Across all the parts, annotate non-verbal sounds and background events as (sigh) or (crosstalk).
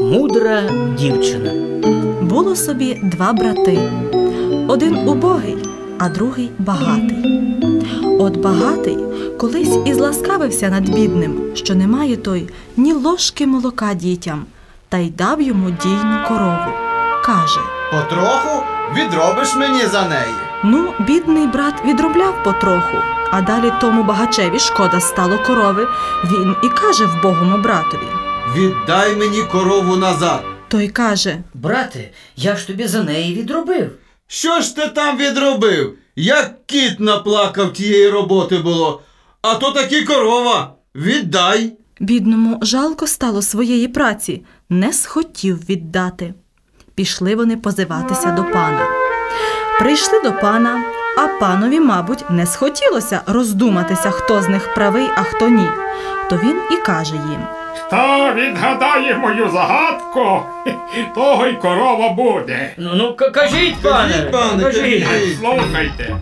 Мудра дівчина. Було собі два брати. Один убогий, а другий багатий. От багатий колись і зласкавився над бідним, що не має той ні ложки молока дітям, та й дав йому дійну корову. Каже: Потроху відробиш мені за неї. Ну, бідний брат відробляв потроху, а далі тому багачеві шкода стало корови. Він і каже вбогому братові. Віддай мені корову назад. Той каже: Брате, я ж тобі за неї відробив. Що ж ти там відробив? Як кіт наплакав тієї роботи було, а то таки корова. Віддай. Бідному жалко стало своєї праці, не схотів віддати. Пішли вони позиватися до пана. Прийшли до пана, а панові, мабуть, не схотілося роздуматися, хто з них правий, а хто ні. То він і каже їм: Хто відгадає мою загадку, (laughs) того й корова буде. Ну, ну кажіть, пане. Кажіть, пане, кажіть. кажіть. Слухайте,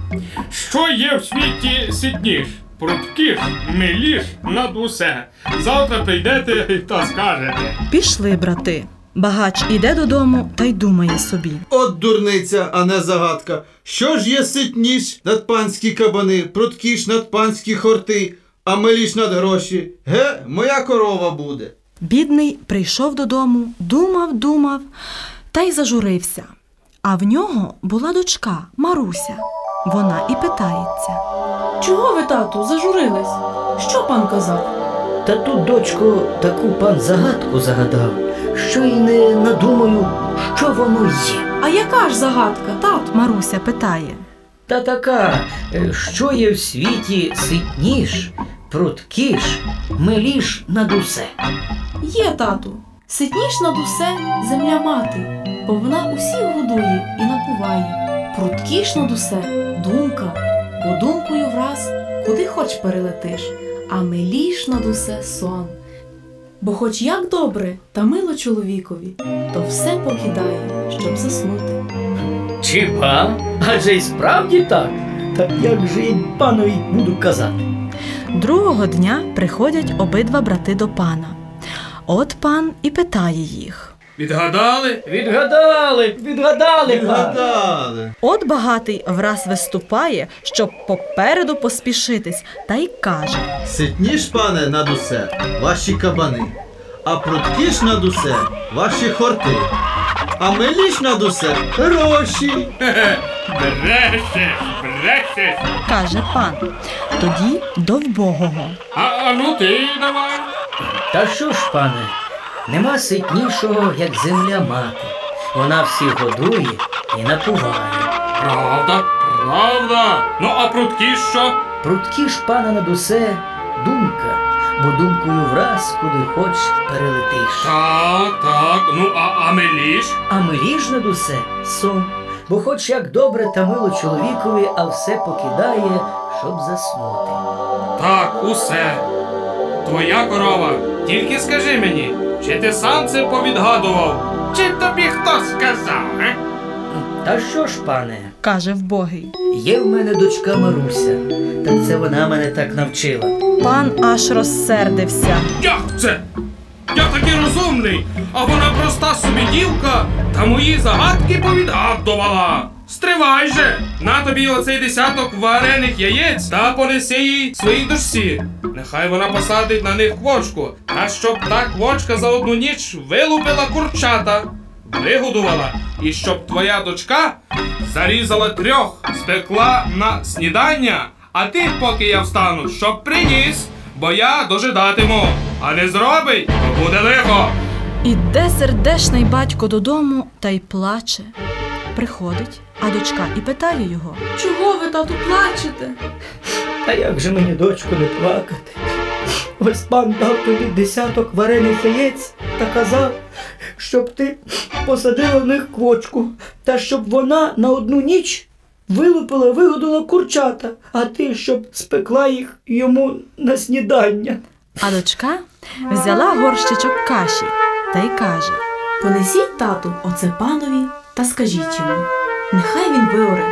що є в світі ситніш? Прудкіш, миліш над усе. Завтра прийдете та скажете. Пішли, брати. Багач іде додому та й думає собі. От дурниця, а не загадка. Що ж є ситніш над панські кабани, пруткіш над панські хорти, а миліш над гроші? Ге, моя корова буде. Бідний прийшов додому, думав, думав та й зажурився. А в нього була дочка Маруся. Вона і питається. Чого ви, тату, зажурились? Що пан казав? Та тут, дочко, таку пан загадку загадав, що й не надумаю, що воно є. А яка ж загадка, тату? Маруся питає. Та така, е, що є в світі ситніш, пруткіш, миліш над усе. Є, тату. Ситніш над усе земля мати, бо вона усіх годує і напуває. Пруткіш над усе думка, бо думкою враз куди хоч перелетиш, а миліш над усе сон. Бо хоч як добре та мило чоловікові, то все покидає, щоб заснути. Чи ба? Адже й справді так. Так як же й панові буду казати? Другого дня приходять обидва брати до пана. От пан і питає їх. Відгадали? Відгадали, відгадали. Відгадали. От багатий враз виступає, щоб попереду поспішитись, та й каже: Ситніш, пане, над усе, ваші кабани, а пруткіш над усе, ваші хорти, а миліш над усе гроші. Брешеш, брешеш. каже пан. Тоді до вбогого. А, а ну ти давай. Та що ж, пане, нема ситнішого, як земля мати. Вона всіх годує і напуває. Правда, правда. Ну а прудкі що? Прудкі ж, пане, над усе думка, бо думкою враз куди хоч перелетиш. Так, так. Ну а, а миліш? А миліж над усе сон. Бо хоч як добре та мило чоловікові, а все покидає, щоб заснути. Так, усе. Твоя корова. Тільки скажи мені, чи ти сам це повідгадував? Чи тобі хто сказав, е? Та що ж, пане, каже вбогий. є в мене дочка Маруся, та це вона мене так навчила. Пан аж розсердився. Як це? Я такий розумний, а вона проста собі дівка та мої загадки повідгадувала. Стривай же! На тобі оцей десяток варених яєць та понеси їй своїй дочці. Нехай вона посадить на них квочку, та щоб та квочка за одну ніч вилупила курчата, вигодувала, і щоб твоя дочка зарізала трьох, спекла на снідання, а ти, поки я встану, щоб приніс, бо я дожидатиму, а не зробить, то буде лихо. Іде сердешний батько додому та й плаче. Приходить, а дочка і питає його. Чого ви, тату, плачете? А як же мені, дочку, не плакати? Ось пан дав тобі десяток варених яєць та казав, щоб ти посадила в них квочку, та щоб вона на одну ніч вилупила, вигодила курчата, а ти щоб спекла їх йому на снідання. А дочка взяла горщичок каші та й каже: Понесіть тату оце панові та скажіть йому. Нехай він виоре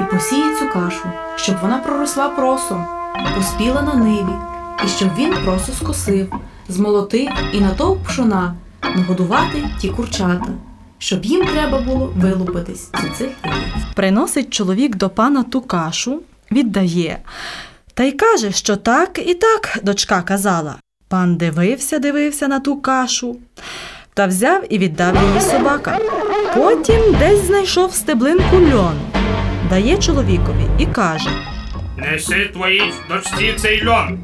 і посіє цю кашу, щоб вона проросла просом, поспіла на ниві, і щоб він просо скосив, змолотив і натовп пшона, нагодувати ті курчата, щоб їм треба було вилупитись з цих яєць. Приносить чоловік до пана ту кашу, віддає, та й каже, що так і так дочка казала. Пан дивився, дивився на ту кашу та взяв і віддав її собакам. Потім десь знайшов стеблинку льону, дає чоловікові і каже: Неси твоїй дочці цей льон.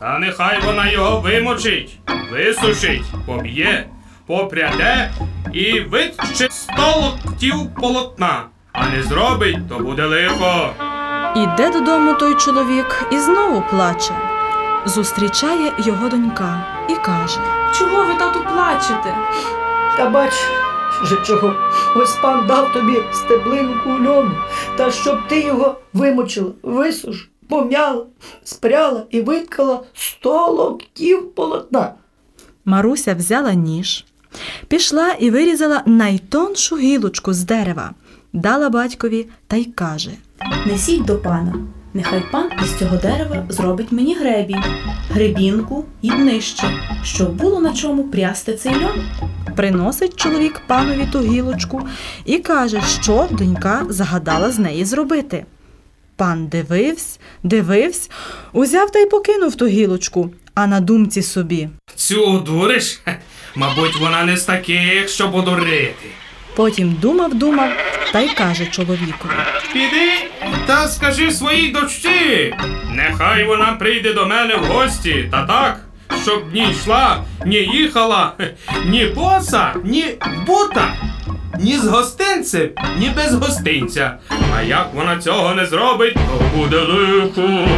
Та нехай вона його вимочить, висушить, поб'є, попряде і витче сто локтів полотна. А не зробить, то буде лихо. Іде додому той чоловік і знову плаче. Зустрічає його донька і каже: Чого ви тату плачете? Та бач, же чого, ось пан дав тобі стеблинку льону, та щоб ти його вимочила, висуш, пом'яла, спряла і виткала сто локтів полотна. Маруся взяла ніж, пішла і вирізала найтоншу гілочку з дерева, дала батькові та й каже: Несіть до пана. Нехай пан із цього дерева зробить мені гребінь, гребінку і днище, щоб було на чому прясти цей льон. Приносить чоловік панові ту гілочку і каже, що донька загадала з неї зробити. Пан дивився, дивився, узяв та й покинув ту гілочку, а на думці собі. Цю дуриш? Хе, Мабуть, вона не з таких, щоб одурити. Потім думав, думав та й каже чоловікові. Піди та скажи своїй дочці. Нехай вона прийде до мене в гості, та так, щоб ні йшла, ні їхала, (laughs) ні боса, ні бута, ні з гостинцем, ні без гостинця. А як вона цього не зробить, то буде лихо.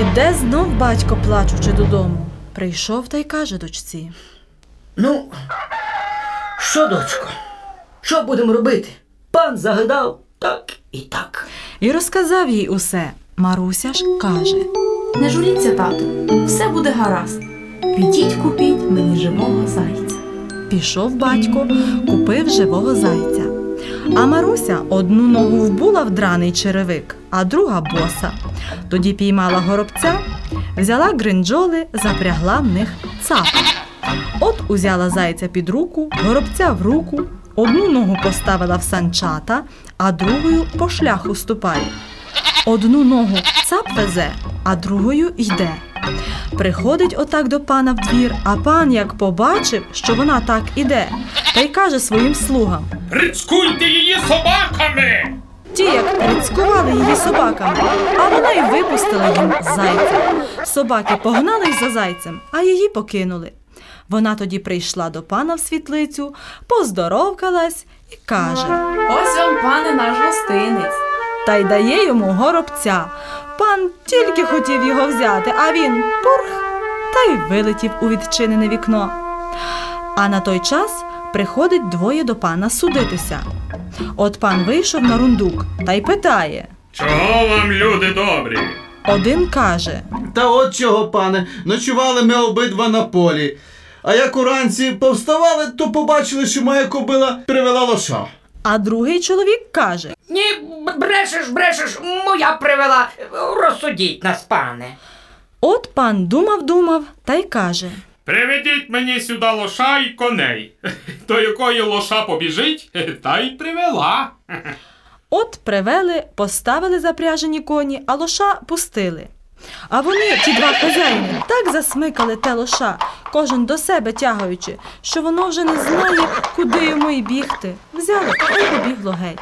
Іде знов батько, плачучи додому. Прийшов та й каже дочці. Ну, що, дочко, що будемо робити? Пан загадав так і так. І розказав їй усе. Маруся ж каже. Не журіться, тату, все буде гаразд. Підіть купіть мені живого зайця. Пішов батько, купив живого зайця. А Маруся одну ногу вбула в драний черевик, а друга боса. Тоді піймала горобця, взяла гринджоли, запрягла в них цапа. От узяла зайця під руку, горобця в руку, одну ногу поставила в санчата, а другою по шляху ступає. Одну ногу цап везе, а другою йде. Приходить отак до пана в двір, а пан як побачив, що вона так іде, та й каже своїм слугам. Рицькуйте її собаками! Ті, як прицькували її собаками, а вона й випустила їм зайця. Собаки погнались за зайцем, а її покинули. Вона тоді прийшла до пана в світлицю, поздоровкалась і каже, Ось вам, пане, наш гостинець. та й дає йому горобця. Пан тільки хотів його взяти, а він пурх та й вилетів у відчинене вікно. А на той час приходить двоє до пана судитися. От пан вийшов на рундук та й питає. Чого вам, люди добрі? Один каже, Та от чого, пане, ночували ми обидва на полі. А як уранці повставали, то побачили, що моя кобила привела лоша. а другий чоловік каже: Ні, брешеш, брешеш, моя привела. Розсудіть нас, пане. От пан думав, думав та й каже: Приведіть мені сюди лоша і коней. До якої лоша побіжить, та й привела. От привели, поставили запряжені коні, а лоша пустили. А вони, ті два хазяїни, так засмикали те лоша, кожен до себе тягаючи, що воно вже не знає, куди йому й бігти. Взяло і побігло геть.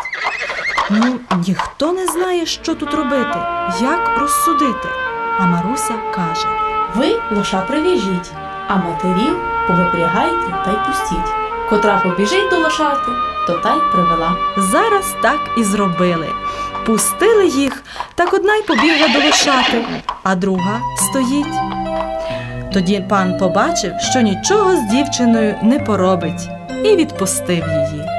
Ну, ніхто не знає, що тут робити, як розсудити. А Маруся каже: Ви лоша прив'яжіть, а матерів повипрягайте та й пустіть. Котра побіжить до лошати, то та й привела. Зараз так і зробили. Пустили їх, так одна й побігла до вишати, а друга стоїть. Тоді пан побачив, що нічого з дівчиною не поробить, і відпустив її.